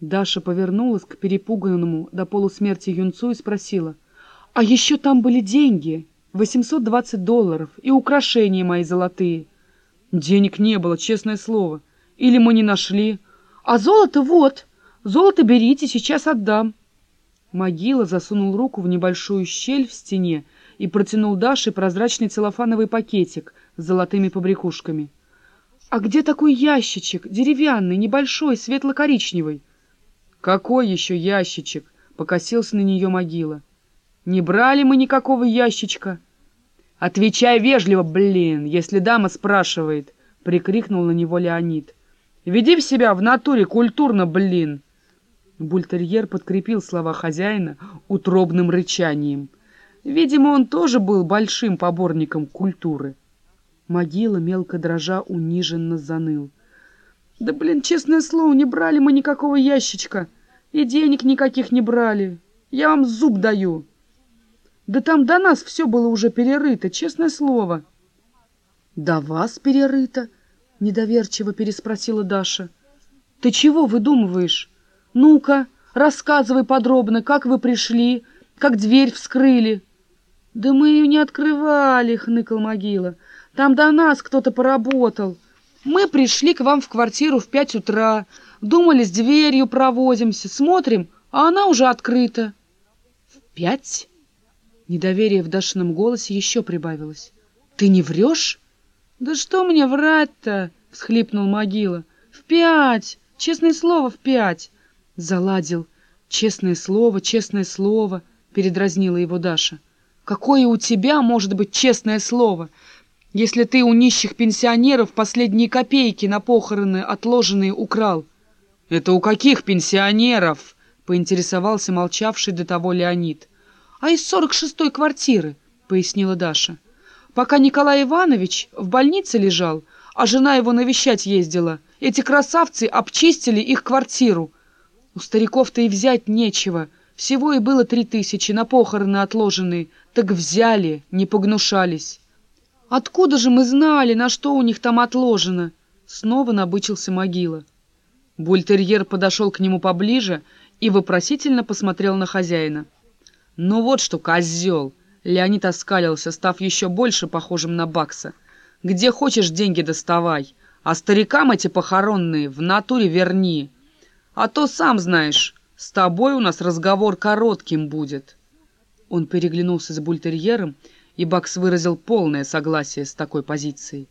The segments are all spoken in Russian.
Даша повернулась к перепуганному до полусмерти юнцу и спросила. «А еще там были деньги, 820 долларов, и украшения мои золотые». «Денег не было, честное слово. Или мы не нашли. А золото вот. Золото берите, сейчас отдам». Могила засунул руку в небольшую щель в стене и протянул Даше прозрачный целлофановый пакетик с золотыми побрякушками. «А где такой ящичек, деревянный, небольшой, светло-коричневый?» «Какой еще ящичек?» — покосился на нее могила. «Не брали мы никакого ящичка». «Отвечай вежливо, блин, если дама спрашивает!» — прикрикнул на него Леонид. «Веди в себя в натуре культурно, блин!» Бультерьер подкрепил слова хозяина утробным рычанием. Видимо, он тоже был большим поборником культуры. Могила, мелко дрожа, униженно заныл. «Да, блин, честное слово, не брали мы никакого ящичка. И денег никаких не брали. Я вам зуб даю. Да там до нас все было уже перерыто, честное слово». «До вас перерыто?» — недоверчиво переспросила Даша. «Ты чего выдумываешь?» «Ну-ка, рассказывай подробно, как вы пришли, как дверь вскрыли». «Да мы ее не открывали», — хныкал могила. «Там до нас кто-то поработал. Мы пришли к вам в квартиру в пять утра, думали, с дверью провозимся, смотрим, а она уже открыта». «В пять?» Недоверие в Дашином голосе еще прибавилось. «Ты не врешь?» «Да что мне врать-то?» — всхлипнул могила. «В пять! Честное слово, в пять!» Заладил. «Честное слово, честное слово», — передразнила его Даша. «Какое у тебя может быть честное слово, если ты у нищих пенсионеров последние копейки на похороны отложенные украл?» «Это у каких пенсионеров?» — поинтересовался молчавший до того Леонид. «А из сорок шестой квартиры», — пояснила Даша. «Пока Николай Иванович в больнице лежал, а жена его навещать ездила, эти красавцы обчистили их квартиру». У стариков-то и взять нечего. Всего и было три тысячи, на похороны отложенные. Так взяли, не погнушались. Откуда же мы знали, на что у них там отложено? Снова набычился могила. Бультерьер подошел к нему поближе и вопросительно посмотрел на хозяина. «Ну вот что, козел!» Леонид оскалился, став еще больше похожим на Бакса. «Где хочешь, деньги доставай, а старикам эти похоронные в натуре верни». А то, сам знаешь, с тобой у нас разговор коротким будет». Он переглянулся с бультерьером, и Бакс выразил полное согласие с такой позицией.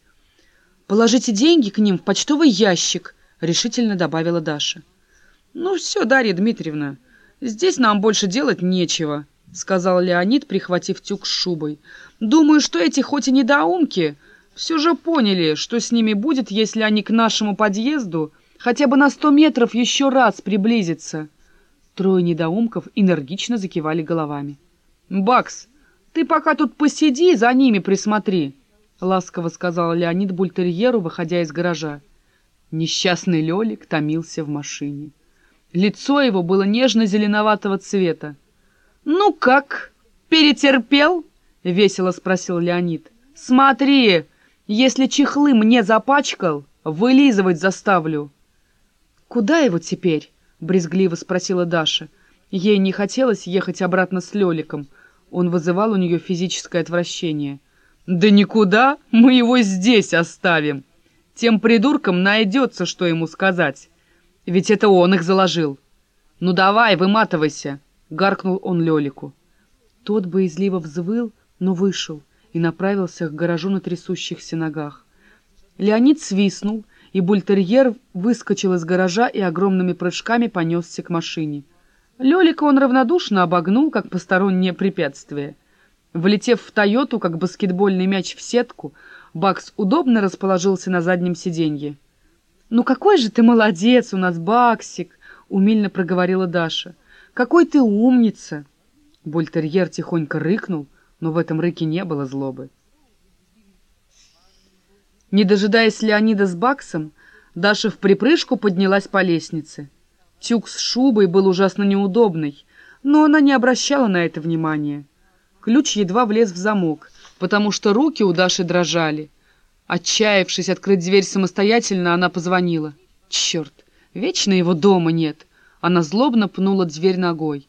«Положите деньги к ним в почтовый ящик», — решительно добавила Даша. «Ну все, Дарья Дмитриевна, здесь нам больше делать нечего», — сказал Леонид, прихватив тюк с шубой. «Думаю, что эти хоть и недоумки, все же поняли, что с ними будет, если они к нашему подъезду хотя бы на сто метров еще раз приблизиться. Трое недоумков энергично закивали головами. «Бакс, ты пока тут посиди, за ними присмотри», — ласково сказал Леонид Бультерьеру, выходя из гаража. Несчастный Лелик томился в машине. Лицо его было нежно-зеленоватого цвета. «Ну как, перетерпел?» — весело спросил Леонид. «Смотри, если чехлы мне запачкал, вылизывать заставлю». «Куда его теперь?» — брезгливо спросила Даша. Ей не хотелось ехать обратно с Леликом. Он вызывал у нее физическое отвращение. «Да никуда, мы его здесь оставим. Тем придуркам найдется, что ему сказать. Ведь это он их заложил. Ну давай, выматывайся!» — гаркнул он Лелику. Тот боязливо взвыл, но вышел и направился к гаражу на трясущихся ногах. Леонид свистнул — и бультерьер выскочил из гаража и огромными прыжками понесся к машине. Лелика он равнодушно обогнул, как постороннее препятствие. Влетев в «Тойоту», как баскетбольный мяч в сетку, Бакс удобно расположился на заднем сиденье. «Ну какой же ты молодец у нас, Баксик!» — умильно проговорила Даша. «Какой ты умница!» Бультерьер тихонько рыкнул, но в этом рыке не было злобы. Не дожидаясь Леонида с Баксом, Даша в припрыжку поднялась по лестнице. Тюк с шубой был ужасно неудобный, но она не обращала на это внимания. Ключ едва влез в замок, потому что руки у Даши дрожали. Отчаявшись открыть дверь самостоятельно, она позвонила. Черт, вечно его дома нет. Она злобно пнула дверь ногой.